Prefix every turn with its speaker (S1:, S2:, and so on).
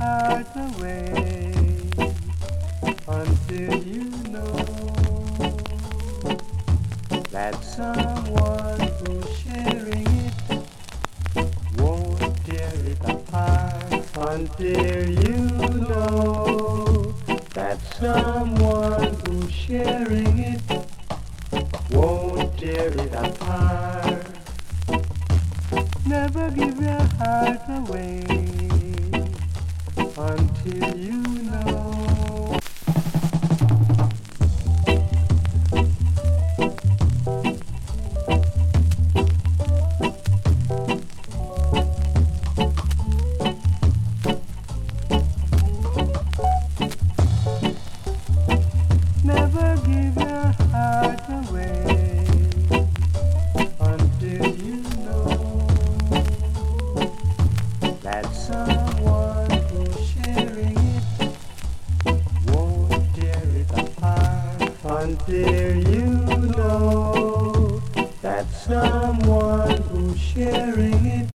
S1: heart away until you know that someone who's sharing it won't tear it apart until you know that someone who's sharing it won't tear it apart. Never give your heart away. Until you until you know that someone who's sharing it